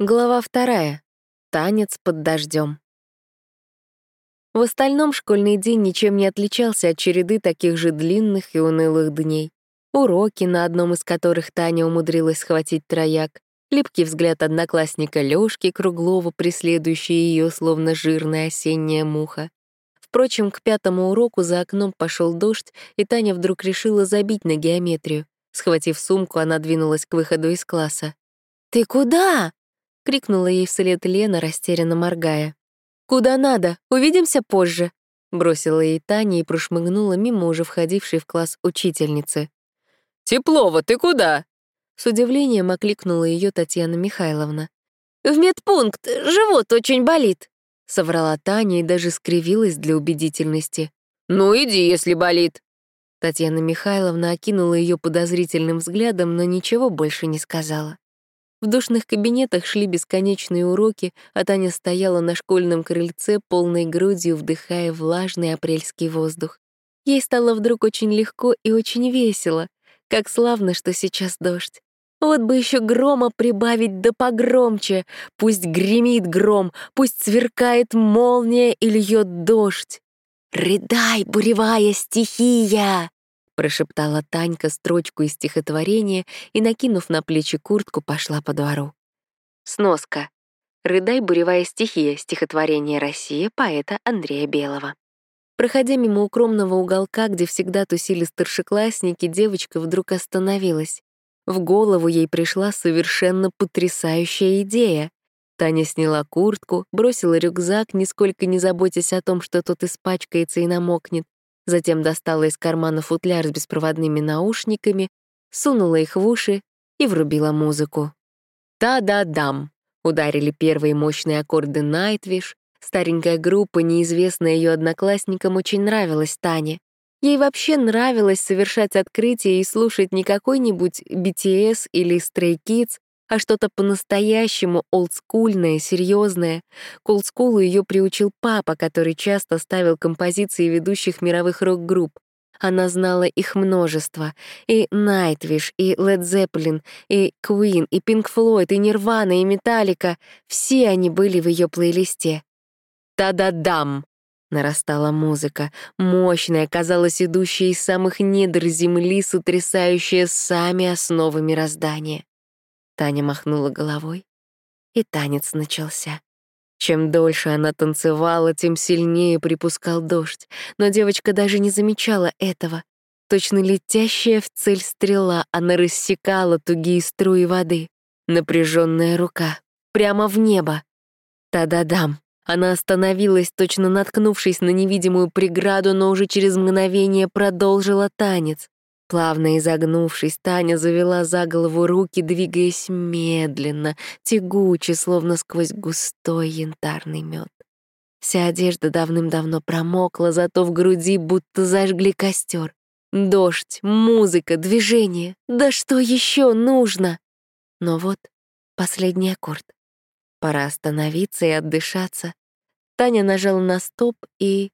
Глава вторая. Танец под дождем. В остальном школьный день ничем не отличался от череды таких же длинных и унылых дней. Уроки, на одном из которых Таня умудрилась схватить трояк, липкий взгляд одноклассника Лёшки Круглова, преследующий ее словно жирная осенняя муха. Впрочем, к пятому уроку за окном пошел дождь, и Таня вдруг решила забить на геометрию. Схватив сумку, она двинулась к выходу из класса. «Ты куда?» — крикнула ей вслед Лена, растерянно моргая. «Куда надо? Увидимся позже», — бросила ей Таня и прошмыгнула мимо уже входившей в класс учительницы. «Теплова, ты куда?» С удивлением окликнула ее Татьяна Михайловна. «В медпункт, живот очень болит», — соврала Таня и даже скривилась для убедительности. «Ну иди, если болит». Татьяна Михайловна окинула ее подозрительным взглядом, но ничего больше не сказала. В душных кабинетах шли бесконечные уроки, а Таня стояла на школьном крыльце, полной грудью вдыхая влажный апрельский воздух. Ей стало вдруг очень легко и очень весело. Как славно, что сейчас дождь. Вот бы еще грома прибавить да погромче. Пусть гремит гром, пусть сверкает молния и льет дождь. «Рыдай, буревая стихия!» Прошептала Танька строчку из стихотворения и, накинув на плечи куртку, пошла по двору. Сноска. «Рыдай, буревая стихия» стихотворение «Россия» поэта Андрея Белого. Проходя мимо укромного уголка, где всегда тусили старшеклассники, девочка вдруг остановилась. В голову ей пришла совершенно потрясающая идея. Таня сняла куртку, бросила рюкзак, нисколько не заботясь о том, что тот испачкается и намокнет, затем достала из кармана футляр с беспроводными наушниками, сунула их в уши и врубила музыку. «Та-да-дам!» — ударили первые мощные аккорды «Найтвиш». Старенькая группа, неизвестная ее одноклассникам, очень нравилась Тане. Ей вообще нравилось совершать открытия и слушать не какой-нибудь BTS или Stray Kids, а что-то по-настоящему олдскульное, серьезное. К олдскулу ее приучил папа, который часто ставил композиции ведущих мировых рок-групп. Она знала их множество. И Nightwish, и Led Zeppelin, и Queen, и Pink Floyd, и Nirvana, и Metallica. Все они были в ее плейлисте. «Та-да-дам!» Нарастала музыка, мощная, казалось, идущая из самых недр земли, сотрясающая сами основы мироздания. Таня махнула головой, и танец начался. Чем дольше она танцевала, тем сильнее припускал дождь, но девочка даже не замечала этого. Точно летящая в цель стрела, она рассекала тугие струи воды. Напряженная рука. Прямо в небо. Та-да-дам. Она остановилась, точно наткнувшись на невидимую преграду, но уже через мгновение продолжила танец. Плавно изогнувшись, Таня завела за голову руки, двигаясь медленно, тягуче, словно сквозь густой янтарный мед. Вся одежда давным-давно промокла, зато в груди будто зажгли костер. Дождь, музыка, движение. Да что еще нужно? Но вот последний аккорд. Пора остановиться и отдышаться. Таня нажала на стоп и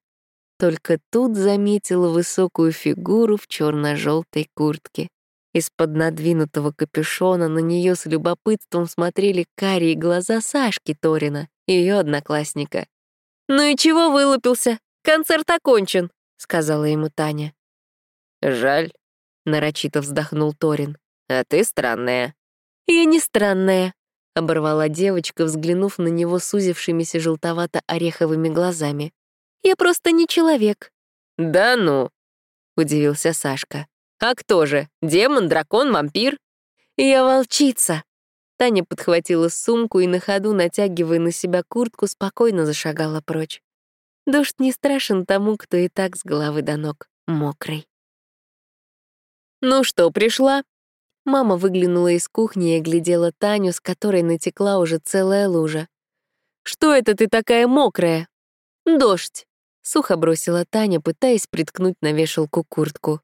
только тут заметила высокую фигуру в черно-желтой куртке. Из-под надвинутого капюшона на нее с любопытством смотрели карие глаза Сашки Торина, ее одноклассника. «Ну и чего вылупился? Концерт окончен», — сказала ему Таня. «Жаль», — нарочито вздохнул Торин. «А ты странная». «Я не странная», — оборвала девочка, взглянув на него сузившимися желтовато-ореховыми глазами. Я просто не человек». «Да ну!» — удивился Сашка. «А кто же? Демон, дракон, вампир?» «Я волчица». Таня подхватила сумку и на ходу, натягивая на себя куртку, спокойно зашагала прочь. Дождь не страшен тому, кто и так с головы до ног мокрый. «Ну что, пришла?» Мама выглянула из кухни и глядела Таню, с которой натекла уже целая лужа. «Что это ты такая мокрая?» «Дождь», — сухо бросила Таня, пытаясь приткнуть на вешалку куртку.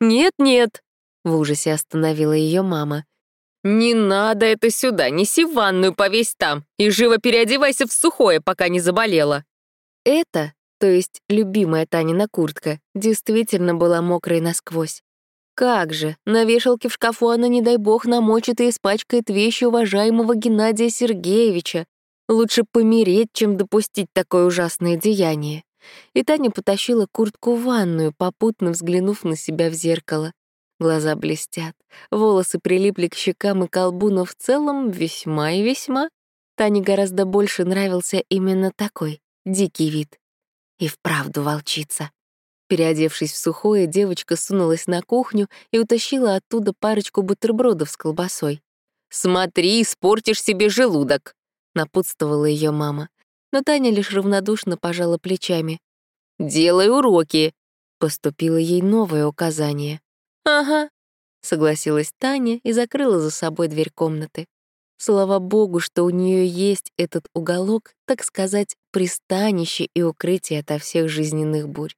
«Нет-нет», — в ужасе остановила ее мама. «Не надо это сюда, неси в ванную, повесь там, и живо переодевайся в сухое, пока не заболела». Это, то есть любимая Танина куртка, действительно была мокрой насквозь. Как же, на вешалке в шкафу она, не дай бог, намочит и испачкает вещи уважаемого Геннадия Сергеевича. Лучше помереть, чем допустить такое ужасное деяние. И Таня потащила куртку в ванную, попутно взглянув на себя в зеркало. Глаза блестят, волосы прилипли к щекам и колбу, но в целом весьма и весьма. Тане гораздо больше нравился именно такой, дикий вид. И вправду волчица. Переодевшись в сухое, девочка сунулась на кухню и утащила оттуда парочку бутербродов с колбасой. «Смотри, испортишь себе желудок», — напутствовала ее мама. Но Таня лишь равнодушно пожала плечами. «Делай уроки», — поступило ей новое указание. «Ага», — согласилась Таня и закрыла за собой дверь комнаты. Слава богу, что у нее есть этот уголок, так сказать, пристанище и укрытие ото всех жизненных бурь.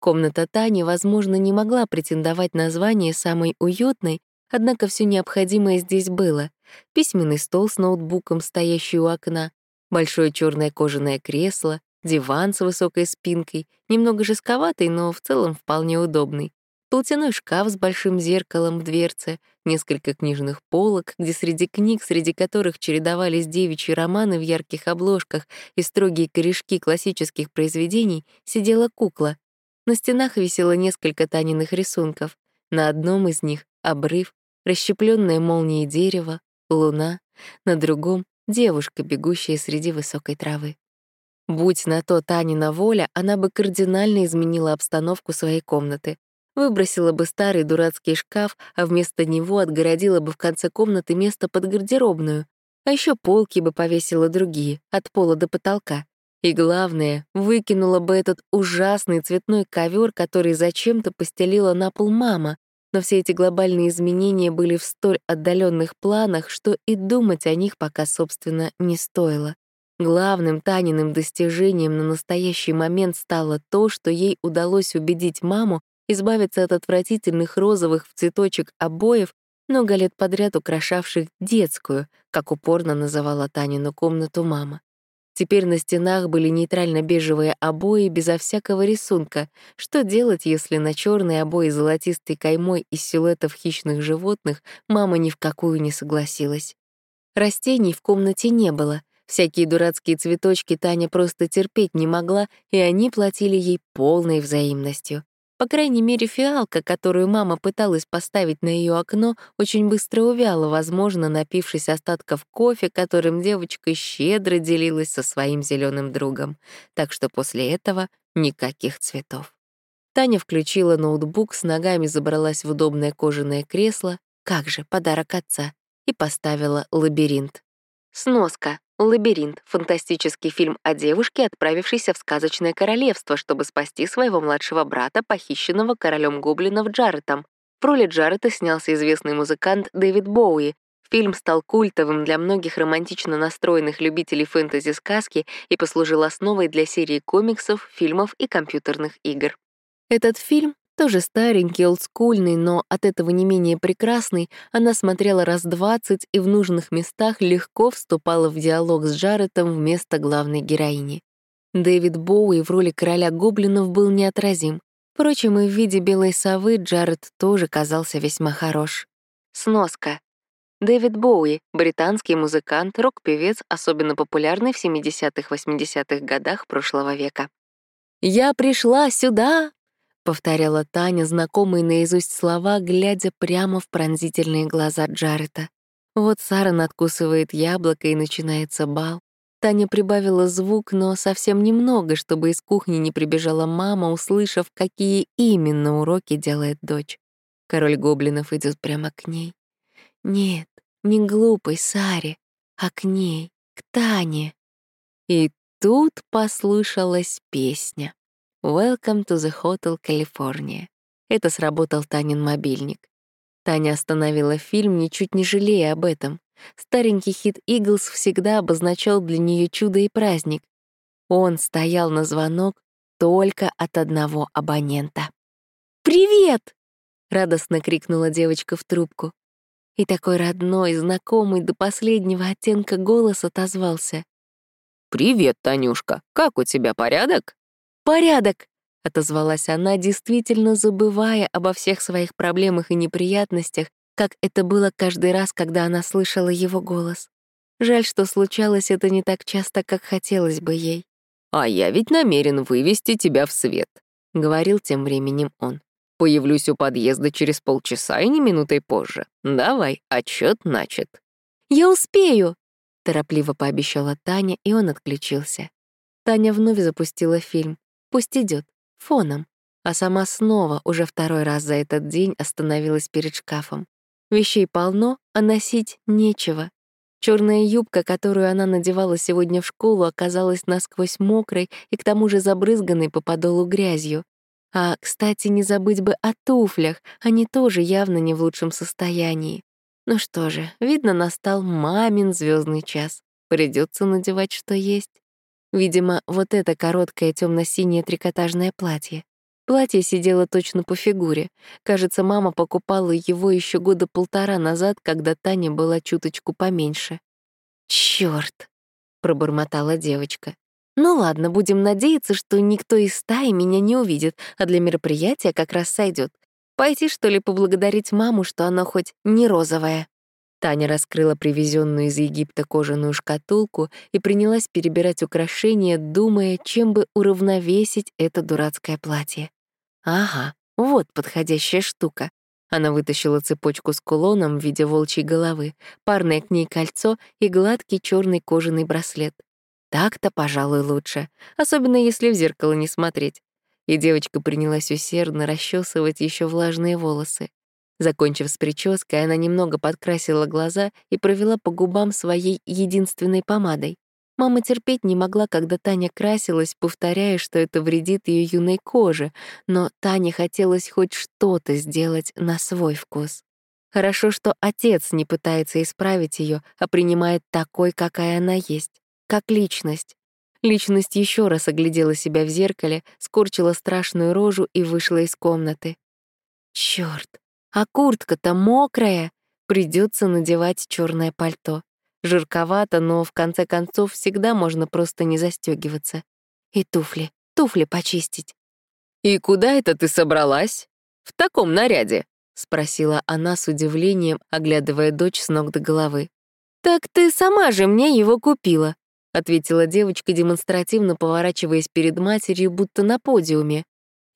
Комната Тани, возможно, не могла претендовать на звание самой уютной, однако все необходимое здесь было. Письменный стол с ноутбуком, стоящий у окна, большое черное кожаное кресло, диван с высокой спинкой, немного жестковатый, но в целом вполне удобный, Платяной шкаф с большим зеркалом в дверце, несколько книжных полок, где среди книг, среди которых чередовались девичьи романы в ярких обложках и строгие корешки классических произведений, сидела кукла. На стенах висело несколько Таниных рисунков. На одном из них — обрыв, расщепленное молнией дерево, луна, на другом — девушка, бегущая среди высокой травы. Будь на то Танина воля, она бы кардинально изменила обстановку своей комнаты. Выбросила бы старый дурацкий шкаф, а вместо него отгородила бы в конце комнаты место под гардеробную. А еще полки бы повесила другие, от пола до потолка. И главное, выкинула бы этот ужасный цветной ковер, который зачем-то постелила на пол мама. Но все эти глобальные изменения были в столь отдаленных планах, что и думать о них пока, собственно, не стоило. Главным Таниным достижением на настоящий момент стало то, что ей удалось убедить маму избавиться от отвратительных розовых в цветочек обоев, много лет подряд украшавших детскую, как упорно называла Танину комнату мама. Теперь на стенах были нейтрально-бежевые обои безо всякого рисунка. Что делать, если на черные обои золотистой каймой из силуэтов хищных животных мама ни в какую не согласилась? Растений в комнате не было. Всякие дурацкие цветочки Таня просто терпеть не могла, и они платили ей полной взаимностью. По крайней мере, фиалка, которую мама пыталась поставить на ее окно, очень быстро увяла, возможно, напившись остатков кофе, которым девочка щедро делилась со своим зеленым другом. Так что после этого никаких цветов. Таня включила ноутбук, с ногами забралась в удобное кожаное кресло, как же, подарок отца, и поставила лабиринт. Сноска. «Лабиринт» — фантастический фильм о девушке, отправившейся в сказочное королевство, чтобы спасти своего младшего брата, похищенного королем гоблинов Джаретом. В роли Джарета снялся известный музыкант Дэвид Боуи. Фильм стал культовым для многих романтично настроенных любителей фэнтези-сказки и послужил основой для серии комиксов, фильмов и компьютерных игр. Этот фильм тоже старенький, олдскульный, но от этого не менее прекрасный, она смотрела раз двадцать и в нужных местах легко вступала в диалог с Джаретом вместо главной героини. Дэвид Боуи в роли короля гоблинов был неотразим. Впрочем, и в виде белой совы Джаред тоже казался весьма хорош. Сноска. Дэвид Боуи — британский музыкант, рок-певец, особенно популярный в 70-80-х годах прошлого века. «Я пришла сюда, повторяла Таня знакомые наизусть слова, глядя прямо в пронзительные глаза Джарета. Вот Сара надкусывает яблоко, и начинается бал. Таня прибавила звук, но совсем немного, чтобы из кухни не прибежала мама, услышав, какие именно уроки делает дочь. Король гоблинов идет прямо к ней. Нет, не глупой Саре, а к ней, к Тане. И тут послышалась песня. «Welcome to the Hotel California». Это сработал Танин мобильник. Таня остановила фильм, ничуть не жалея об этом. Старенький хит «Иглс» всегда обозначал для нее чудо и праздник. Он стоял на звонок только от одного абонента. «Привет!» — радостно крикнула девочка в трубку. И такой родной, знакомый до последнего оттенка голос отозвался. «Привет, Танюшка, как у тебя порядок?» «Порядок!» — отозвалась она, действительно забывая обо всех своих проблемах и неприятностях, как это было каждый раз, когда она слышала его голос. Жаль, что случалось это не так часто, как хотелось бы ей. «А я ведь намерен вывести тебя в свет», — говорил тем временем он. «Появлюсь у подъезда через полчаса и не минутой позже. Давай, отчет начат». «Я успею!» — торопливо пообещала Таня, и он отключился. Таня вновь запустила фильм. Пусть идет, фоном. А сама снова, уже второй раз за этот день, остановилась перед шкафом. Вещей полно, а носить нечего. Черная юбка, которую она надевала сегодня в школу, оказалась насквозь мокрой и к тому же забрызганной по подолу грязью. А, кстати, не забыть бы о туфлях, они тоже явно не в лучшем состоянии. Ну что же, видно, настал мамин звездный час. Придется надевать, что есть. Видимо, вот это короткое темно синее трикотажное платье. Платье сидело точно по фигуре. Кажется, мама покупала его еще года полтора назад, когда Таня была чуточку поменьше. «Чёрт!» — пробормотала девочка. «Ну ладно, будем надеяться, что никто из стаи меня не увидит, а для мероприятия как раз сойдет. Пойти, что ли, поблагодарить маму, что она хоть не розовая?» Таня раскрыла привезенную из Египта кожаную шкатулку и принялась перебирать украшения, думая, чем бы уравновесить это дурацкое платье. Ага, вот подходящая штука. Она вытащила цепочку с кулоном в виде волчьей головы, парное к ней кольцо и гладкий черный кожаный браслет. Так-то, пожалуй, лучше, особенно если в зеркало не смотреть. И девочка принялась усердно расчесывать еще влажные волосы. Закончив с прической, она немного подкрасила глаза и провела по губам своей единственной помадой. Мама терпеть не могла, когда Таня красилась, повторяя, что это вредит ее юной коже, но Тане хотелось хоть что-то сделать на свой вкус. Хорошо, что отец не пытается исправить ее, а принимает такой, какая она есть, как личность. Личность еще раз оглядела себя в зеркале, скорчила страшную рожу и вышла из комнаты. Черт, а куртка-то мокрая! Придется надевать черное пальто. Жирковато, но в конце концов всегда можно просто не застегиваться. И туфли, туфли почистить. «И куда это ты собралась? В таком наряде?» — спросила она с удивлением, оглядывая дочь с ног до головы. «Так ты сама же мне его купила», — ответила девочка, демонстративно поворачиваясь перед матерью, будто на подиуме.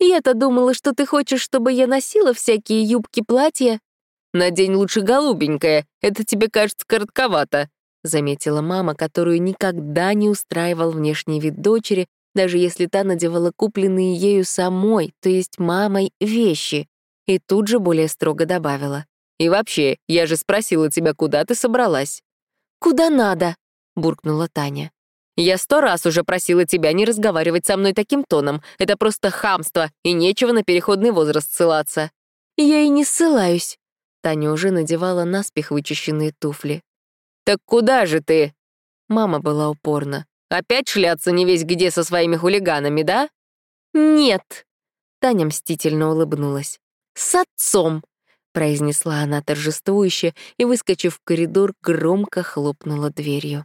«Я-то думала, что ты хочешь, чтобы я носила всякие юбки-платья». «Надень лучше голубенькое, это тебе кажется коротковато», — заметила мама, которую никогда не устраивал внешний вид дочери, даже если та надевала купленные ею самой, то есть мамой, вещи. И тут же более строго добавила. «И вообще, я же спросила тебя, куда ты собралась?» «Куда надо?» — буркнула Таня. «Я сто раз уже просила тебя не разговаривать со мной таким тоном. Это просто хамство, и нечего на переходный возраст ссылаться». «Я и не ссылаюсь». Таня уже надевала наспех вычищенные туфли. «Так куда же ты?» Мама была упорна. «Опять шляться не весь где со своими хулиганами, да?» «Нет!» Таня мстительно улыбнулась. «С отцом!» — произнесла она торжествующе и, выскочив в коридор, громко хлопнула дверью.